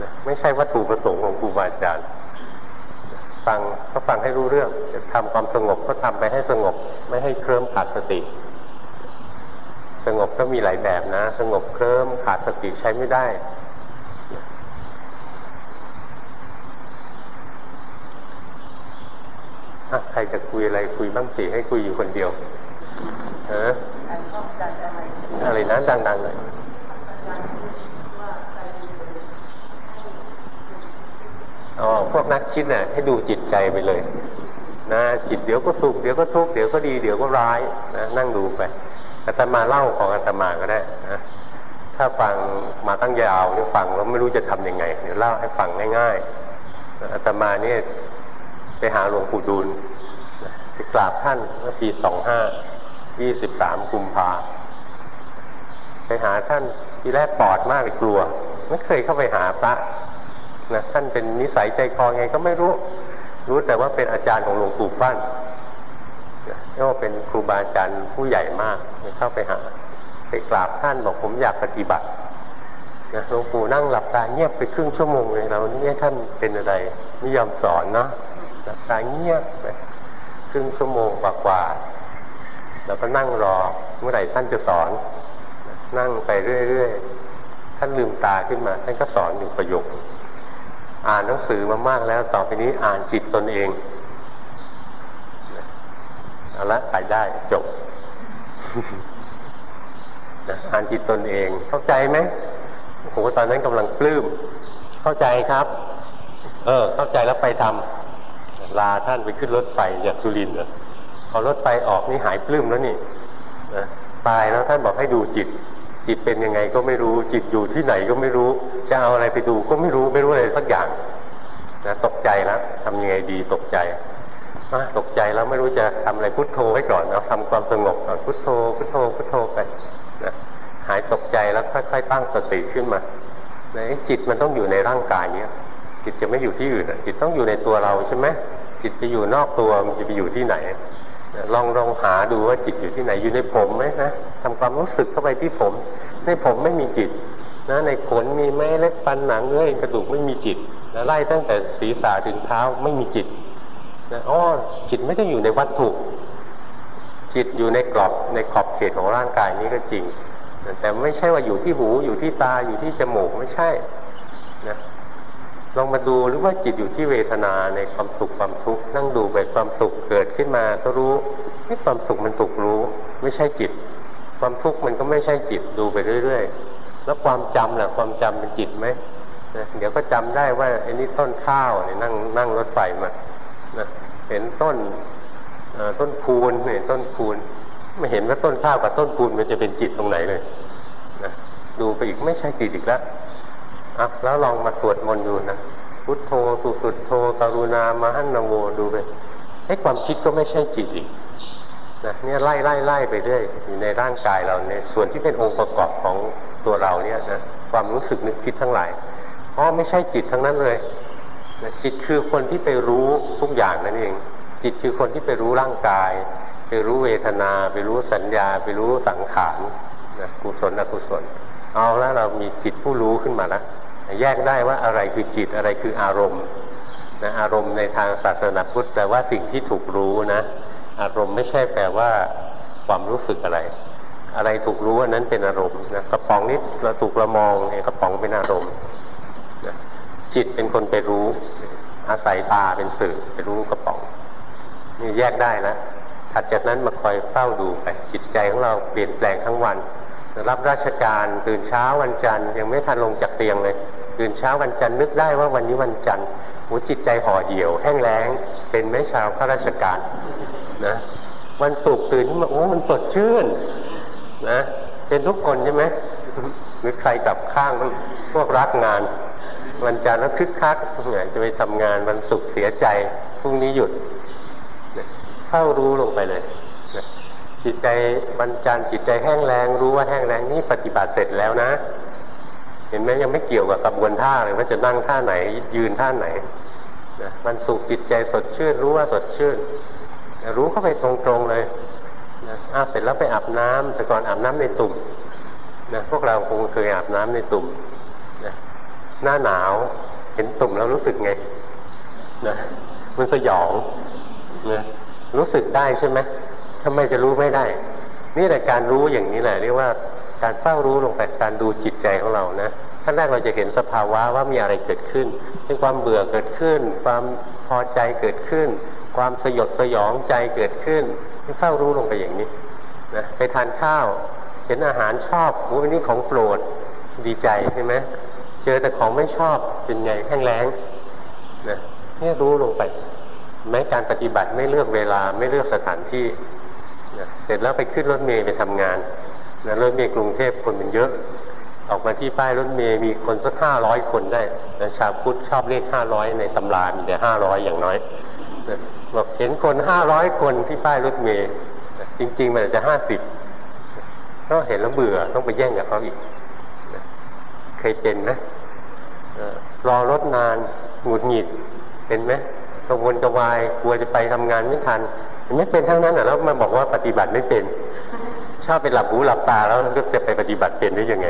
นะไม่ใช่วัตถุประสงค์ของครูบาอาจารย์ ฟังก็ฟังให้รู้เรื่องจะทำความสงบก็ทำไปให้สงบ ไม่ให้เคลิ้มขาดสติ สงบก็มีหลายแบบนะ สงบเคลิ้มขาดสติใช้ไม่ได้ ใครจะคุยอะไรคุยบ้างสิให้คุยอยู่คนเดียวฮะอะไรนะดังๆหน่อย อ๋อพวกนักคิดเนี่ยให้ดูจิตใจไปเลย นะจิตเดี๋ยวก็สุขเดี๋ยวก็ทุกข์เดี๋ยวก็ดีเดี๋ยวก็ร้ายนะนั่งดูไปอาตมาเล่าของอาตมาก็ได้นะถ้าฟังมาตั้งยาวเนี่ยฟังแล้วไม่รู้จะทํำยังไงเดี๋ยวเล่าให้ฟังง่ายๆอาตมาเนี่ยไปหาหลวงปู่ดูลไปกราบท่านเมื่อปีสองห้ายี่สิบสามกุมภาไปหาท่านทีแรกปอดมากเลยกลัว ไม่เคยเข้าไปหาพระ นะท่านเป็นนิสัยใจคอไงก็ไม่รู้ รู้แต่ว่าเป็นอาจารย์ของหลวงปู่ฟั่นก็เป็นครูบาอาจารย์ผู้ใหญ่มากเข้าไปหา ไปกราบท่านบอกผมอยากปฏิบัตินะหลวงปู่นั่งหลับตาเงียบไปครึ่งชั่วโมงเลยเราเนี่ยท่านเป็นอะไรไม่ยอมสอนเนาะหลับตาเงียบไปครึ่งชั่วโมงกว่าๆแล้วก็นั่งรอเมื่อไหร่ท่านจะสอน นั่งไปเรื่อยๆท่านลืมตาขึ้นมา ท่านก็สอนอยู่ประโยค อ่านหนังสือมามากแล้วต่อไปนี้อ่านจิตตนเองเอาละไปได้จบอ่านจิตตนเอง เข้าใจไหมโอ้โหตอนนั้นกำลังปลื้มเข้าใจครับ เออ เข้าใจแล้วไปทำลาท่านไปขึ้นรถไฟจากสุรินทร์พอรถไฟออกนี่หายปลื้มแล้วนี่นะตายแล้วท่านบอกให้ดูจิต จิตเป็นยังไงก็ไม่รู้ จิตอยู่ที่ไหนก็ไม่รู้ จะเอาอะไรไปดูก็ไม่รู้ไม่รู้อะไรสักอย่างนะตกใจแล้วทำยังไงดีตกใจตกใจแล้วไม่รู้จะทำอะไรพุทโธไว้ก่อนเอาทำความสงบก่อนพุทโธพุทโธพุทโธไปนะหายตกใจแล้วค่อยๆตั้งสติขึ้นมาในจิตมันต้องอยู่ในร่างกายเนี้ยจิตจะไม่อยู่ที่อื่นจิตต้องอยู่ในตัวเราใช่ไหมจิตจะอยู่นอกตัวมันจะไปอยู่ที่ไหน ลองลองหาดูว่าจิตอยู่ที่ไหนอยู่ในผมไหมนะทำความรู้สึกเข้าไปที่ผม ในผมไม่มีจิตนะในขนมีไหมเล็บปันหนังเนื้อกระดูกไม่มีจิตนะไล่ตั้งแต่ศีรษะถึงเท้าไม่มีจิตนะอ๋อจิตไม่ได้อยู่ในวัตถุ จิตอยู่ในกรอบในขอบเขตของร่างกายนี้ก็จริง แต่ไม่ใช่ว่าอยู่ที่หูอยู่ที่ตาอยู่ที่จมูกไม่ใช่นะ ลองมาดูหรือว่าจิตอยู่ที่เวทนาในความสุขความทุกข์นั่งดูไปความสุขเกิดขึ้นมาก็รู้ให้ความสุขมันถูกรู้ ไม่ใช่จิต ความทุกข์มันก็ไม่ใช่จิตดูไปเรื่อยๆ แล้วความจำล่ะความจำเป็นจิตไหมเดี๋ยวก็จำได้ว่าไอ้นี่ต้นข้าวเนี่ยนั่งนั่งรถไฟมานะเห็นต้นต้นคูนเนี่ยต้นคูนไม่เห็นว่าต้นข้าวกับต้นคูนมันจะเป็นจิตตรงไหนเลยนะดูไปอีกไม่ใช่จิตอีกแล้ว อะแล้วลองมาสวดมนต์ดูนะ พุทโธสุสุดโธกรุณามหันนโวดูไปให้ความคิดก็ไม่ใช่จิตอีกนะเนี่ยไล่ไล่ไล่ไปเรื่อยอยู่ในร่างกายเราในส่วนที่เป็นองค์ประกอบของตัวเราเนี่ยนะความรู้สึกนึกคิดทั้งหลายเพราะไม่ใช่จิตทั้งนั้นเลยนะจิตคือคนที่ไปรู้ทุกอย่างนั่นเอง จิตคือคนที่ไปรู้ร่างกาย ไปรู้เวทนา ไปรู้สัญญา ไปรู้สังขารนะกุศลอกุศล เอาแล้วเรามีจิตผู้รู้ขึ้นมาแล้ว แยกได้ว่าอะไรคือจิตอะไรคืออารมณ์นะอารมณ์ในทางศาสนาพุทธแปลว่าสิ่งที่ถูกรู้นะอารมณ์ไม่ใช่แปลว่าความรู้สึกอะไร อะไรถูกรู้อันนั้นเป็นอารมณ์นะกระป๋องนี้เราถูกเรามองไอ้กระป๋องเป็นอารมณ์นะจิตเป็นคนไปรู้ อาศัยตาเป็นสื่อไปรู้กระป๋องนี่แยกได้แล้วถัดจากนั้นมาคอยเฝ้าดูไปจิตใจของเราเปลี่ยนแปลงทั้งวัน รับราชการตื่นเช้าวันจันทร์ยังไม่ทันลงจากเตียงเลย ตื่นเช้าวันจันทร์นึกได้ว่าวันนี้วันจันทร์หัวจิตใจห่อเหี่ยวแห้งแล้ง เป็นแม่ชาวข้าราชการนะวันศุกร์ตื่นมาโอ้มันสดชื่นนะเป็นทุกคนใช่ไหมหรือใครกลับข้างพวกรักงาน วันจันทร์แล้วคึกคักเนี่ยจะไปทำงานวันศุกร์เสียใจพรุ่งนี้หยุดเข้ารู้ลงไปเลย จิตใจวันจันทร์จิตใจแห้งแรงรู้ว่าแห้งแรงนี่ปฏิบัติเสร็จแล้วนะ เห็นไหมยังไม่เกี่ยวกับกระบวนท่าเลยว่าจะนั่งท่าไหน ยืนท่าไหนนะวันศุกจิตใจสดชื่น รู้ว่าสดชื่น รู้เข้าไปตรงๆเลยนะอาเสร็จแล้วไปอาบน้ำแต่ก่อนอาบน้ำในตุ่มนะพวกเราคงเคยอาบน้ำในตุ่มนะหน้าหนาวเห็นตุ่มแล้วรู้สึกไงนะมันสยองนะรู้สึกได้ใช่ไหม ทำไมจะรู้ไม่ได้ นี่แหละการรู้อย่างนี้แหละเรียกว่าการเฝ้ารู้ลงไปการดูจิตใจของเรานะขั้นแรกเราจะเห็นสภาวะว่ามีอะไรเกิดขึ้นเป็นความเบื่อเกิดขึ้น ความพอใจเกิดขึ้น ความสยดสยองใจเกิดขึ้นเฝ้ารู้ลงไปอย่างนี้นะไปทานข้าว เห็นอาหารชอบโอ้ยนี่ของโปรดดีใจใช่ไหมเจอแต่ของไม่ชอบเป็นไงแห้งแล้งนะนี่รู้ลงไปแม้การปฏิบัติไม่เลือกเวลาไม่เลือกสถานที่ เสร็จแล้วไปขึ้นรถเมล์ไปทำงานนะรถเมล์กรุงเทพคนมันเยอะ ออกมาที่ป้ายรถเมล์มีคนสักห้าร้อยคนได้นะชาวพุทธชอบเลขห้าร้อยในตำรามีแต่ห้าร้อยอย่างน้อยบอกเห็นคนห้าร้อยคนที่ป้ายรถเมล์จริง ๆ มันอาจจะห้าสิบก็เห็นแล้วเบื่อต้องไปแย่งกับเขาอีก เคยเป็นไหมรอรถนานหงุดหงิดเป็นไหมกังวลกระวายกลัวจะไปทำงานไม่ทัน ไม่เป็นทั้งนั้นอะแล้วมาบอกว่าปฏิบัติไม่เป็น ชอบไปหลับหูหลับตาแล้วก็จะไปปฏิบัติเป็นได้ยังไง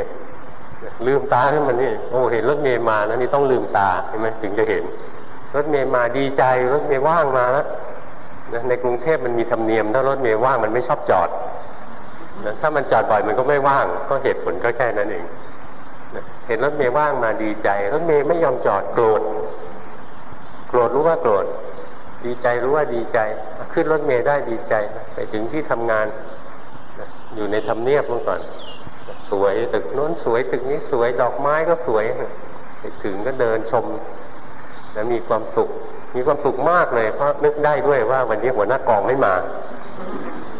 ลืมตาขึ้นมานี่โอ้เห็นรถเมย์มานะนี่ต้องลืมตาใช่ไหมถึงจะเห็น รถเมย์มาดีใจรถเมย์ว่างมาแล้วนะในกรุงเทพมันมีธรรมเนียม ถ้ารถเมย์ว่างมันไม่ชอบจอดถ้ามันจอดบ่อยมันก็ไม่ว่าง ก็เหตุผลก็แค่นั้นเองเห็นรถเมย์ว่างมาดีใจ รถเมย์ไม่ยอมจอดโกรธ โกรธรู้ว่าโกรธ ดีใจรู้ว่าดีใจ ขึ้นรถเมย์ได้ดีใจไปถึงที่ทำงาน อยู่ในทำเนียบเมื่อก่อน สวยตึกโน้นสวยตึกนี้สวยดอกไม้ก็สวยไปถึงก็เดินชม แล้วมีความสุข มีความสุขมากเลยเพราะนึกได้ด้วยว่าวันนี้หัวหน้ากองไม่มา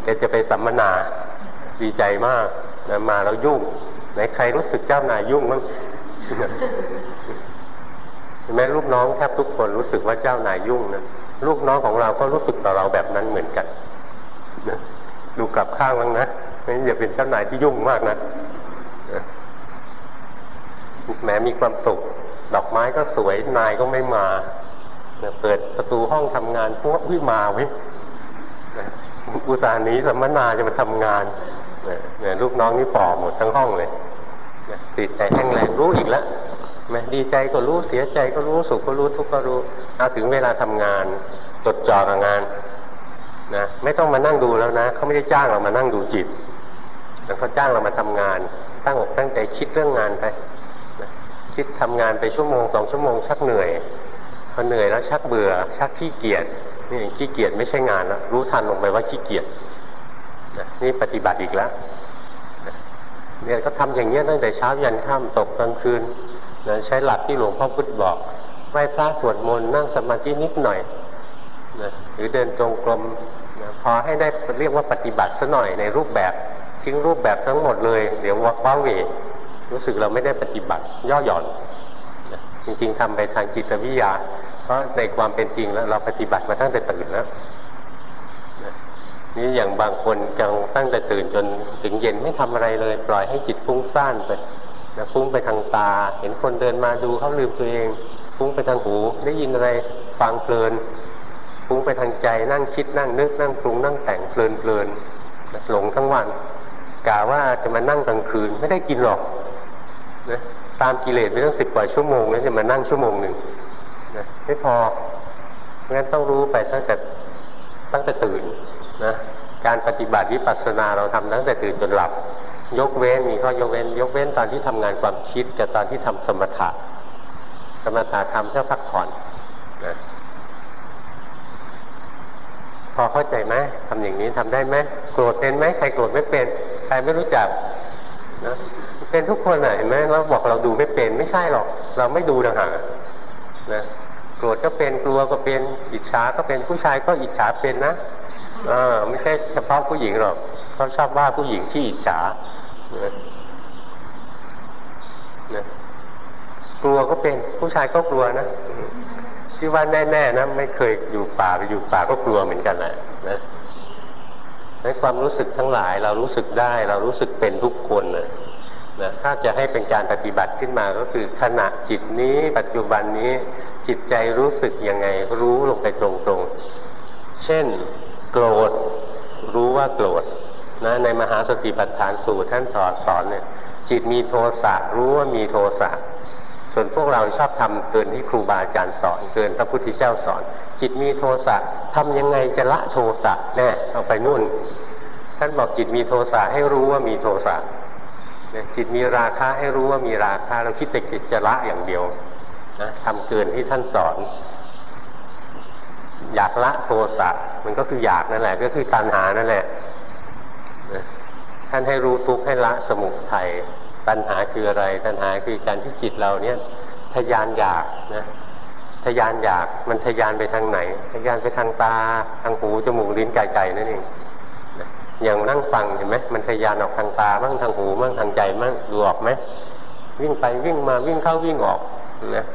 แกจะไปสัมมนาดีใจมากนะมาแล้วยุ่งไหนใครรู้สึกเจ้านายยุ่งมั้งแม้ลูกน้องแทบทุกคนรู้สึกว่าเจ้านายยุ่งนะ ลูกน้องของเราก็รู้สึกต่อเราแบบนั้นเหมือนกันนะดูกลับข้างบ้างนะไม่อย่าเป็นเจ้านายที่ยุ่งมากนะแม้มีความสุข ดอกไม้ก็สวยนายก็ไม่มาเปิดประตูห้องทำงานพวกวิมาว้ยอุตส่าห์หนีสัมมนาจะมาทำงานเนี่ยลูกน้องนี่ปอบหมดทั้งห้องเลยจิตใจแห้งแรงรู้อีกแล้ว แม้ดีใจก็รู้เสียใจก็รู้สุขก็รู้ทุกข์ก็รู้เอาถึงเวลาทำงานจดจ่อกับงานนะไม่ต้องมานั่งดูแล้วนะเขาไม่ได้จ้างเรามานั่งดูจิตแต่เขาจ้างเรามาทำงาน ตั้งอกตั้งใจคิดเรื่องงานไปคิดทำงานไปชั่วโมงสองชั่วโมงชักเหนื่อยพอเหนื่อยแล้วชักเบื่อ ชักขี้เกียจนี่ขี้เกียจไม่ใช่งานแล้วรู้ทันลงไปว่าขี้เกียจนี่ปฏิบัติอีกแล้วเนี่ยก็ทำอย่างเงี้ยตั้งแต่เช้ายันค่ำตกกลางคืน ใช้หลักที่หลวงพ่อพุธบอกไหว้พระสวดมนต์นั่งสมาธินิดหน่อยนะหรือเดินจงกรมนะพอให้ได้เรียกว่าปฏิบัติซะหน่อยในรูปแบบทิ้งรูปแบบทั้งหมดเลย เดี๋ยวว้าเวรู้สึกเราไม่ได้ปฏิบัติ ย่อหย่อนจริงๆทำไปทางจิตวิทยา เพราะในความเป็นจริงแล้วเราปฏิบัติมาตั้งแต่ตื่นแล้วนี่อย่างบางคนจังตั้งแต่ตื่นจนถึงเย็นไม่ทำอะไรเลย ปล่อยให้จิตฟุ้งซ่านไป นะฟุ้งไปทางตา เห็นคนเดินมาดูเขาลืมตัวเอง ฟุ้งไปทางหู ได้ยินอะไรฟังเพลิน ฟุ้งไปทางใจนั่งคิดนั่งนึกนั่งปรุงนั่งแต่งเพลินเพลินหลงทั้งวันกะว่าจะมานั่งกลางคืนไม่ได้กินหรอกนะตามกิเลสไปตั้งสิบกว่าชั่วโมงแล้วจะมานั่งชั่วโมงหนึ่งนะไม่พองั้นต้องรู้ไปตั้งแต่ตั้งแต่ตื่นนะการปฏิบัติวิปัสสนาเราทำตั้งแต่ตื่นจนหลับ ยกเว้นมีข้อยกเว้น ยกเว้นตอนที่ทำงานความคิดกับตอนที่ทำสมถะสมถะทำเพื่อพักผ่อนนะพอเข้าใจไหมทำอย่างนี้ทำได้ไหมโกรธเป็นไหมใครโกรธไม่เป็น ใครไม่รู้จักนะเป็นทุกคนเห็นไหมเราบอกเราดูไม่เป็นไม่ใช่หรอก เราไม่ดูต่างหากนะโกรธก็เป็นกลัวก็เป็นอิจฉาก็เป็นผู้ชายก็อิจฉาเป็นนะ อไม่ใช่เฉพาะผู้หญิงหรอกเขาชอบว่าผู้หญิงที่อิจฉานะกลัวก็เป็น ผู้ชายก็กลัวนะที่ว่าแน่ๆนะไม่เคยอยู่ป่าไปอยู่ป่าก็กลัวเหมือนกันแหละนะในความรู้สึกทั้งหลาย เรารู้สึกได้ เรารู้สึกเป็นทุกคนนะนะถ้าจะให้เป็นการปฏิบัติขึ้นมาก็คือขณะจิตนี้ ปัจจุบันนี้จิตใจรู้สึกยังไงรู้ลงไปตรงๆ เช่น โกรธรู้ว่าโกรธนะในมหาสติปัฏฐานสูตรท่านสอนสอนเนี่ยจิตมีโทสะรู้ว่ามีโทสะส่วนพวกเราชอบทำเกินที่ครูบาอาจารย์สอนเกินพระพุทธเจ้าสอน จิตมีโทสะทำยังไงจะละโทสะแน่เอาไปนู่น ท่านบอกจิตมีโทสะให้รู้ว่ามีโทสะจิตมีราคะให้รู้ว่ามีราคะเราคิดแต่จิตจะละอย่างเดียวนะทำเกินที่ท่านสอน อยากละโทสะมันก็คืออยากนั่นแหละ ก็คือตัณหานั่นแหละท่านให้รู้ทุกข์ให้ละสมุทัยตัณหาคืออะไร ตัณหาคือการที่จิตเราเนี่ยทยานอยากนะทยานอยากมันทยานไปทางไหน ทยานไปทางตาทางหูจมูกลิ้นกายใจนั่นเองอย่างนั่งฟังเห็นไหมมันทยานออกทางตาบ้างทางหูบ้างทางใจบ้างดูออกไหมวิ่งไปวิ่งมาวิ่งเข้าวิ่งออกนะ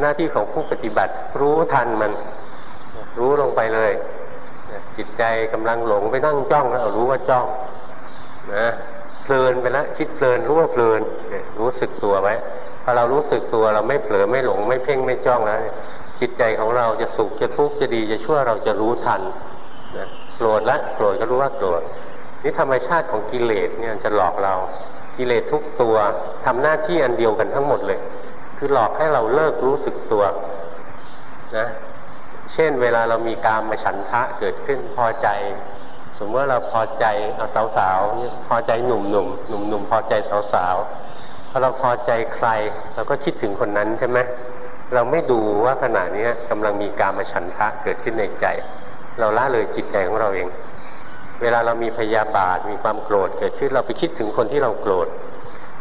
หน้าที่ของผู้ปฏิบัติรู้ทันมัน รู้ลงไปเลยจิตใจกำลังหลงไปนั่งจ้องแล้วรู้ว่าจ้องนะเพลินไปแล้วคิดเพลินรู้ว่าเพลินรู้สึกตัวไว้พอเรารู้สึกตัวเราไม่เผลอไม่หลง ไม่เพ่งไม่จ้องแล้วจิตใจของเราจะสุขจะทุกข์จะดีจะชั่วเราจะรู้ทันนะโกรธละโกรธก็รู้ว่าโกรธนี่ธรรมชาติของกิเลสเนี่ยจะหลอกเรากิเลสทุกตัวทำหน้าที่อันเดียวกันทั้งหมดเลย คือหลอกให้เราเลิกรู้สึกตัวนะ เช่น เวลาเรามีการมาฉันทะเกิดขึ้นพอใจ สมมติว่าเราพอใจเอาสาวๆพอใจหนุ่มๆหนุ่มๆพอใจสาวๆพอเราพอใจใคร เราก็คิดถึงคนนั้นใช่ไหมเราไม่ดูว่าขณะนี้กำลังมีการมาฉันทะเกิดขึ้นในใจ เราละเลยจิตใจของเราเอง เวลาเรามีพยาบาทมีความโกรธเกิดขึ้นเราไปคิดถึงคนที่เราโกรธ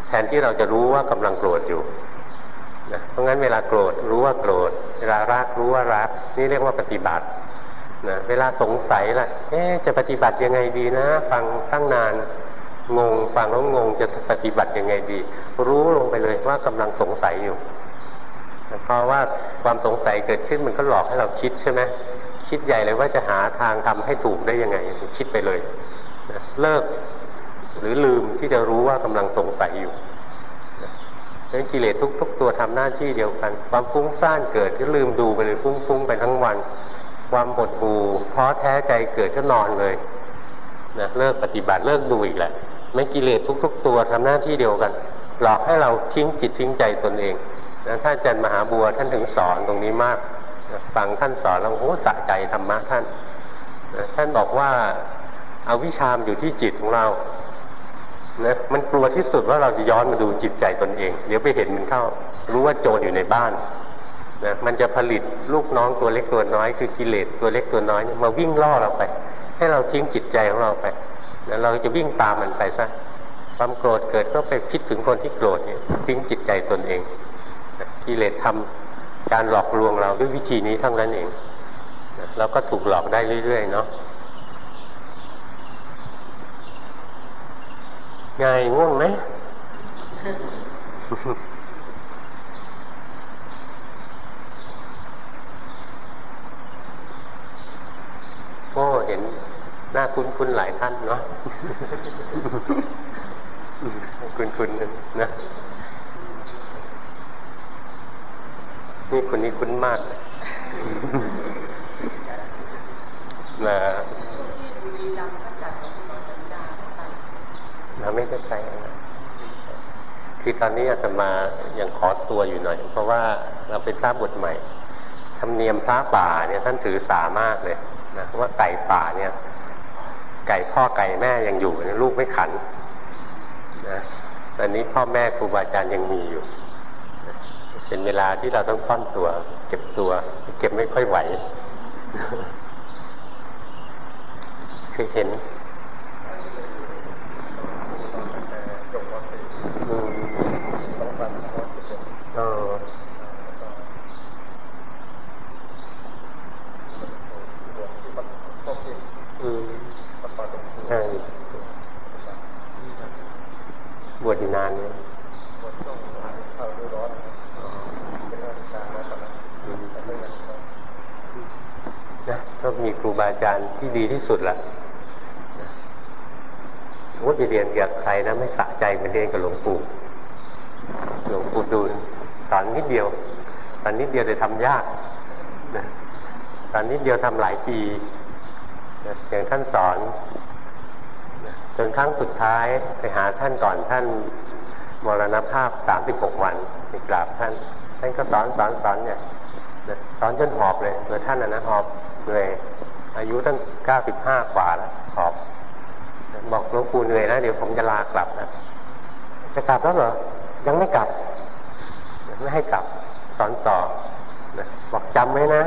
แทนที่เราจะรู้ว่ากำลังโกรธอยู่ นะเพราะงั้นเวลาโกรธรู้ว่าโกรธ เวลารักรู้ว่ารัก นี่เรียกว่าปฏิบัตินะเวลาสงสัยล่ะเอ๊จะปฏิบัติยังไงดีนะ ฟังตั้งนานงงฟังแล้วงงจะปฏิบัติยังไงดี รู้ลงไปเลยว่ากำลังสงสัยอยู่เพราะว่าความสงสัยเกิดขึ้นมันก็หลอกให้เราคิดใช่ไหมคิดใหญ่เลยว่าจะหาทางทำให้ถูกได้ยังไงคิดไปเลย เลิกหรือลืมที่จะรู้ว่ากำลังสงสัยอยู่ งนั้นกิเลสทุกๆตัวทำหน้าที่เดียวกัน ความฟุ้งซ่านเกิดก็ลืมดูไปเลยฟุ้งๆไปทั้งวัน ความหดหู่ท้อแท้ใจเกิดก็นอนเลยนะเลิกปฏิบัติเลิกดูอีกแหละไม่กิเลสทุก ๆ ตัวทำหน้าที่เดียวกัน หลอกให้เราทิ้งจิตทิ้งใจตนเองนะท่านอาจารย์มหาบัวท่านถึงสอนตรงนี้มากนะฟังท่านสอนแล้วโอ้สะใจธรรมะท่านนะท่านบอกว่าเอาวิชามอยู่ที่จิตของเรา นะมันกลัวที่สุดว่าเราจะย้อนมาดูจิตใจตนเอง เดี๋ยวไปเห็นมันเข้า รู้ว่าโจรอยู่ในบ้านนะมันจะผลิตลูกน้องตัวเล็กตัวน้อยคือกิเลสตัวเล็กตัวน้อยมาวิ่งล่อเราไป ให้เราทิ้งจิตใจของเราไปแล้วเราจะวิ่งตามมันไปซะความโกรธเกิดก็ไปคิดถึงคนที่โกรธเนี่ยทิ้งจิตใจตนเองกิเลสทำการหลอกลวงเราด้วยวิธีนี้ทั้งนั้นเองเราก็ถูกหลอกได้เรื่อยๆเนาะ ไงง่วงไหมก็เห็นหน้าคุ้นๆหลายท่านเนาะคุ้นๆนะนี่คนนี้คุ้นมากนะ เราไม่ได้ไปคือตอนนี้อาตมายังขอตัวอยู่หน่อย เพราะว่าเราไปทราบบทใหม่ธรรมเนียมพระป่าเนี่ยท่านถือสามากเลยนะว่าไก่ป่าเนี่ย ไก่พ่อไก่แม่ยังอยู่ลูกไม่ขันนะตอนนี้พ่อแม่ครูบาอาจารย์ยังมีอยู่เป็นเวลาที่เราต้องซ่อนตัว เก็บตัว เก็บไม่ค่อยไหวเคยเห็นสองพันร้อยสิบเอ็ดใช่บวชนานเนี่ยนะก็มีครูบาอาจารย์ ที่ดีที่สุดละว่าไปเรียนกับใครนะไม่สะใจเหมือนเรียนกับหลวงปู่หลวงปู่ดูลสอนนิดเดียวสอนนิดเดียวจะทำยากนะสอนนิดเดียวทำหลายปีอย่างท่านสอนจนครั้งสุดท้ายไปหาท่านก่อนท่านมรณภาพสามสิบหกวันไปกราบท่าน ท่านก็สอนสอนสอนเนี่ยสอนจนหอบเลยเมื่อท่านนะนะหอบเหนื่อย อายุตั้งเก้าสิบห้ากว่าแล้วหอบบอกหลวงปู่เหนื่อยนะเดี๋ยวผมจะลากลับนะจะกลับแล้วเหรอ ยังไม่กลับไม่ให้กลับสอนต่อบอกจำไว้นะ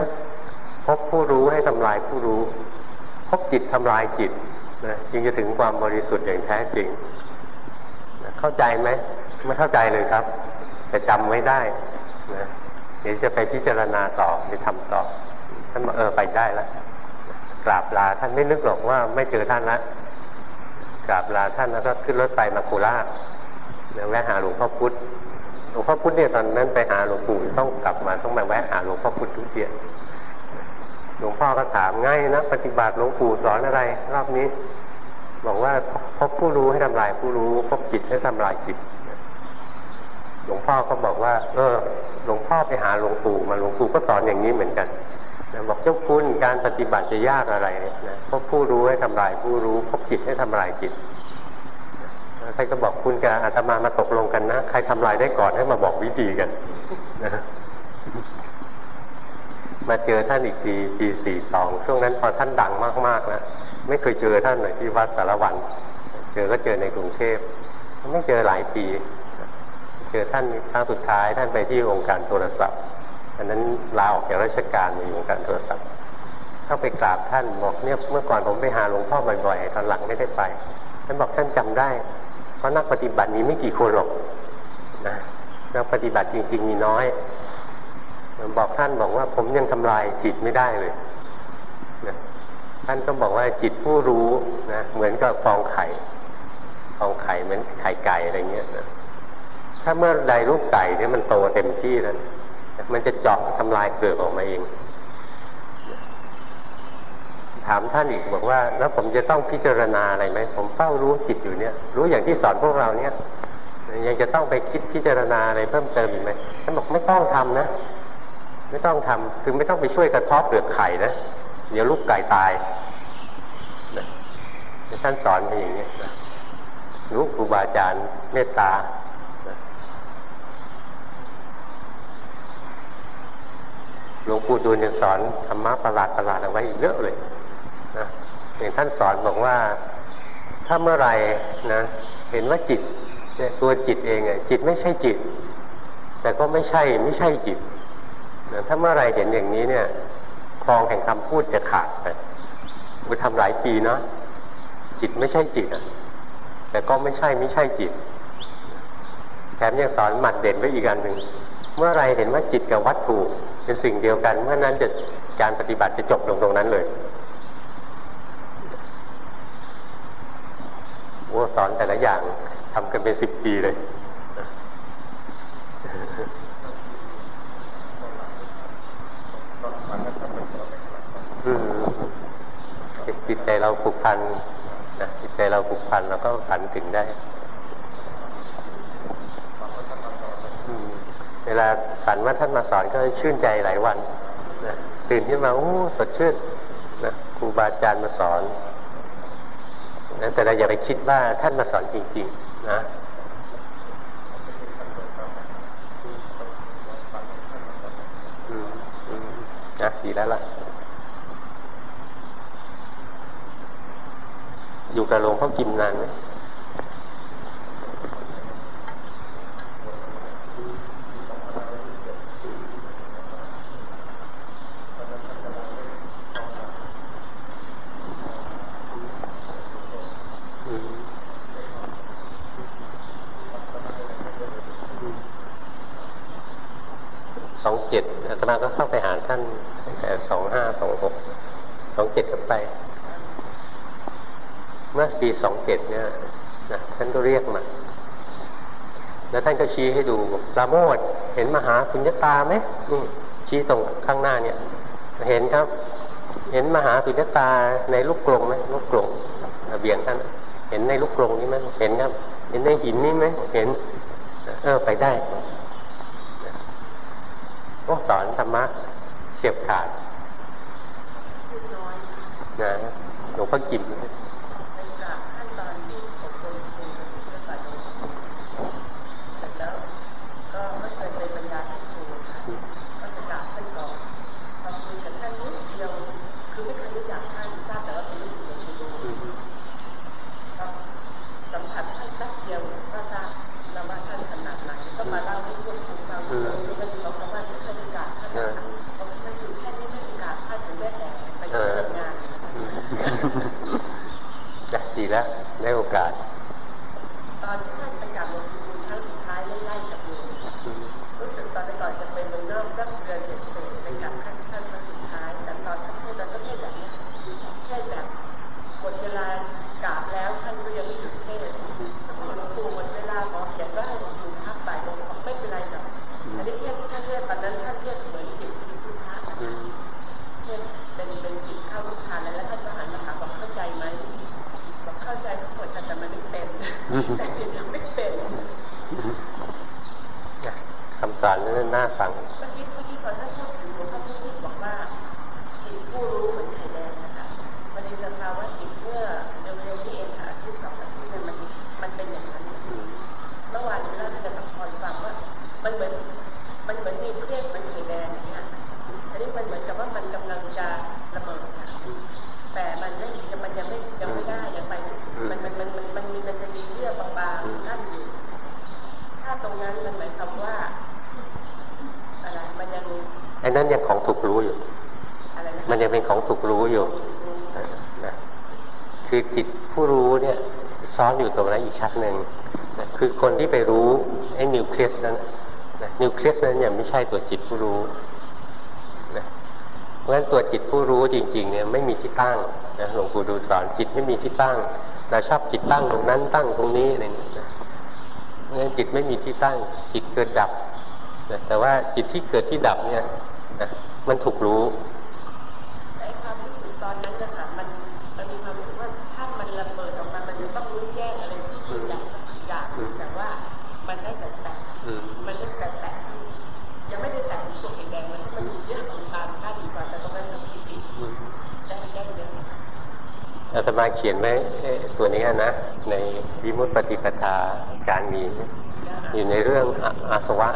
พบผู้รู้ให้ทำลายผู้รู้ พบจิตทำลายจิตนะจึงจะถึงความบริสุทธิ์อย่างแท้จริงนะเข้าใจไหมไม่เข้าใจเลยครับ แต่จำไว้ได้นะเดี๋ยวจะไปพิจารณาต่อไปทำต่อท่านบอกเออไปได้แล้ว กราบลาท่านไม่นึกหรอกว่าไม่เจอท่านล้วกราบลาท่านแล้วก็ขึ้นรถไปมาโคราชแวะหาหลวงพ่อพุธหลวงพ่อพุธเนี่ยตอนนั้นไปหาหลวงปู่ต้องกลับมาต้องมาแวะหาหลวงพ่อพุธทุกเดือนหลวงพ่อก็ถามง่ายนะปฏิบัติหลวงปู่สอนอะไร รอบนี้ บอกว่าพบผู้รู้ให้ทำลายผู้รู้พบจิตให้ทำลายจิตหลวงพ่อก็บอกว่า เออ หลวงพ่อไปหาหลวงปู่มาหลวงปู่ก็สอนอย่างนี้เหมือนกัน บอกเจ้าคุณการปฏิบัติจะยากอะไรนะพบผู้รู้ให้ทำลายผู้รู้พบจิตให้ทำลายจิตใครก็บอกคุณกับอาตมามาตกลงกันนะ ใครทำลายได้ก่อนให้มาบอกวิธีกันนะมาเจอท่านอีกทีปีสี่สองช่วงนั้นพอท่านดังมากๆแล้วไม่เคยเจอท่านเลยที่วัดสารวัน เจอก็เจอในกรุงเทพไม่เจอหลายปี เจอท่านครั้งสุดท้ายท่านไปที่องค์การโทรศัพท์ อันนั้นลาออกจากราชการมาอยู่องการโทรศัพท์เข้าไปกราบท่านบอกเนี่ยเมื่อก่อนผมไปหาหลวงพ่อบ่อยๆตอนหลังไม่ได้ไปท่านบอกท่านจำได้ เพราะนักปฏิบัตินี้ไม่กี่คนหรอกนะนักปฏิบัติจริง ๆ มีน้อยบอกท่านบอกว่าผมยังทำลายจิตไม่ได้เลยนะท่านก็บอกว่าจิตผู้รู้นะเหมือนกับฟองไข่ฟองไข่เหมือนไข่ไก่อะไรเงี้ยนะถ้าเมื่อใดลูกไก่เนี่ยมันโตเต็มที่แล้ว มันจะเจาะทำลายเปลือกออกมาเอง ถามท่านอีกบอกว่า แล้วผมจะต้องพิจารณาอะไรไหมผมเฝ้ารู้จิตอยู่เนี่ย รู้อย่างที่สอนพวกเราเนี่ย ยังจะต้องไปคิดพิจารณาอะไรเพิ่มเติมอีกไหมท่านบอกไม่ต้องทำนะ ไม่ต้องทำคือไม่ต้องไปช่วยกระทบเปลือกไข่นะเดี๋ยวลูกไก่ตายนะท่านสอนไปอย่างนี้นะรู้ครูบาอาจารย์เมตตา หลวงปู่ดูลยังสอนธรรมะประหลาดประหลาดเอาไว้อีกเยอะเลยนะอย่างท่านสอนบอกว่าถ้าเมื่อไรนะ เห็นว่าจิตตัวจิตเองอะจิตไม่ใช่จิต แต่ก็ไม่ใช่ไม่ใช่จิตถ้าเมื่อไรเห็นอย่างนี้เนี่ยคลองแห่งคำพูดจะขาดไปไปทำหลายปีเนาะจิตไม่ใช่จิตอะ แต่ก็ไม่ใช่ไม่ใช่จิตแถมยังสอนหมัดเด่นไว้อีกอันหนึ่ง เมื่อไรเห็นว่าจิตกับวัตถุเป็นสิ่งเดียวกัน เมื่อนั้นจะการปฏิบัติจะจบลงตรงนั้นเลยโอ้สอนแต่ละอย่างทำกันเป็นสิบปีเลยจิตใจเราผูกพันนะจิตใจเราผูกพันเราก็ฝันถึงได้ เวลาฝันว่าท่านมาสอนก็ชื่นใจหลายวันนะตื่นขึ้นมาโอ้สดชื่นนะครูบาอาจารย์มาสอนนะแต่เราอย่าไปคิดว่าท่านมาสอนจริงๆนะนะดีแล้วล่ะ อยู่กับหลวงพ่อกิมนานไหมสองเจ็ดอาตมาก็เข้าไปหา ท่านตั้งแต่สองห้าสองหกสองเจ็ดก็ไป เมื่อปีสองเจ็ดเนี่ยนะท่านก็เรียกมา แล้วท่านก็ชี้ให้ดูปราโมทเห็นมหาสุญญตาไหมนี่ชี้ตรงข้างหน้าเนี่ย เห็นครับ เห็นมหาสุญญตาในลูกกลงไหมลูกกลงเบียงท่าน เห็นในลูกกลงนี่ไหมเห็นครับ เห็นในหินนี่ไหมเห็น เออไปได้ก็สอนธรรมะ เฉียบขาดนะหลวงพ่อกิมจะ ดีแล้วได้โอกาส ตอนที่ท่านประกาศลงทุนครั้งสุดท้ายไล่ๆกับโยมรู้สึกตอนก่อนจะเป็นเมืองนอกสักเดือนเสร็จไปกับท่านท่านครั้งสุดท้าย แต่ตอนท่านพูดเราก็แค่แบบนี้แค่แบบหมดเวลากราบแล้วท่านก็ยังไม่หยุดเทศหลวงปู่หมดเวลาขอเขียนว่าให้หลวงปู่พักบ่ายลงไม่เป็นไรหรอกอันนี้เทศท่านเทศตอนนั้นท่านเทศเหมือนจิตที่ เป็นแต่จิตยังไม่เป็นคำสอนนั้นน่าฟังเมื่อกี้เมื่อกี้ตอนท่านพูดถึงหลวงพ่อพูดบอกว่าจิตผู้รู้เหมือน นั้นยังของถูกรู้อยู่ มันยังเป็นของถูกรู้อยู่นะคือจิตผู้รู้เนี่ยซ้อนอยู่ตรงนั้นอีกชั้นหนึ่งนะคือคนที่ไปรู้ไอ้นิวเคลียสนั้นนะนิวเคลียสนั้นยังไม่ใช่ตัวจิตผู้รู้นะเพราะฉะนั้นตัวจิตผู้รู้จริงๆเนี่ยไม่มีที่ตั้งนะหลวงปู่ดูสอนจิตไม่มีที่ตั้งเราชอบจิตตั้งตรงนั้นตั้งตรงนี้อะไรอย่เงี้ยเพราะฉะนั้นจิตไม่มีที่ตั้งจิตเกิดดับแต่ว่าจิตที่เกิดที่ดับเนี่ย นะมันถูกรู้ไอ้ความรู้สึกตอนนั้นนะคะมันมันมีความรู้สึกว่าถ้ามันระเบิดออกมามันจะต้องรู้แจ้งอะไรที่ยิ่งใหญ่สักอย่างหนึ่งแต่ว่ามันได้แต่แตะอืมมันได้แต่แตะยังไม่ได้แตะที่ตัวไอ้แดงมันมันอยู่เยอะของตามค่าดีกว่าแต่ตรงนั้นมันผิดอีกได้ได้เยอะอาตมาเขียนไว้เอ่อตัวนี้นะ ในวิมุตติปฏิปทาการมี อยู่ในเรื่องอาอาสวะ